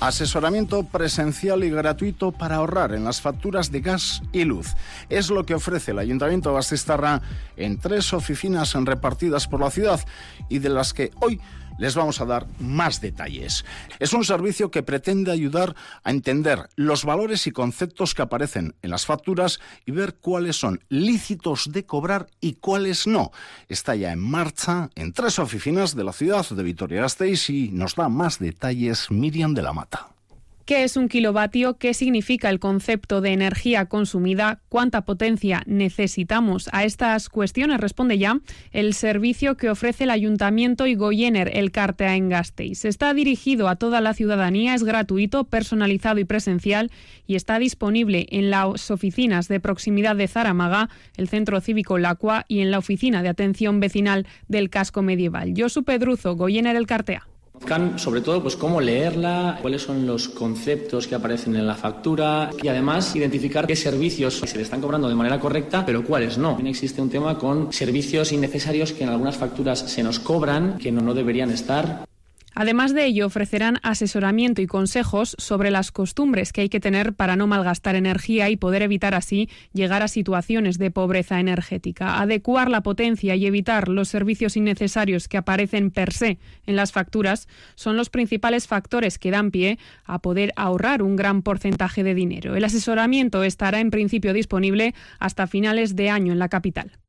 Asesoramiento presencial y gratuito para ahorrar en las facturas de gas y luz. Es lo que ofrece el Ayuntamiento de Bastistarra en tres oficinas repartidas por la ciudad y de las que hoy les vamos a dar más detalles. Es un servicio que pretende ayudar a entender los valores y conceptos que aparecen en las facturas y ver cuáles son lícitos de cobrar y cuáles no. Está ya en marcha en tres oficinas de la ciudad de Vitoria-Gasteiz y nos da más detalles Miriam de la Mata. ¿Qué es un kilovatio? ¿Qué significa el concepto de energía consumida? ¿Cuánta potencia necesitamos? A estas cuestiones responde ya el servicio que ofrece el Ayuntamiento y Goyener, el Cartea en Gasteiz. Está dirigido a toda la ciudadanía, es gratuito, personalizado y presencial y está disponible en las oficinas de proximidad de Zaramaga, el Centro Cívico Lacua y en la oficina de atención vecinal del Casco Medieval. Josu Pedruzo, Goyener, el Cartea sobre todo pues cómo leerla, cuáles son los conceptos que aparecen en la factura y además identificar qué servicios se le están cobrando de manera correcta, pero cuáles no. También existe un tema con servicios innecesarios que en algunas facturas se nos cobran, que no, no deberían estar. Además de ello, ofrecerán asesoramiento y consejos sobre las costumbres que hay que tener para no malgastar energía y poder evitar así llegar a situaciones de pobreza energética. Adecuar la potencia y evitar los servicios innecesarios que aparecen per se en las facturas son los principales factores que dan pie a poder ahorrar un gran porcentaje de dinero. El asesoramiento estará en principio disponible hasta finales de año en la capital.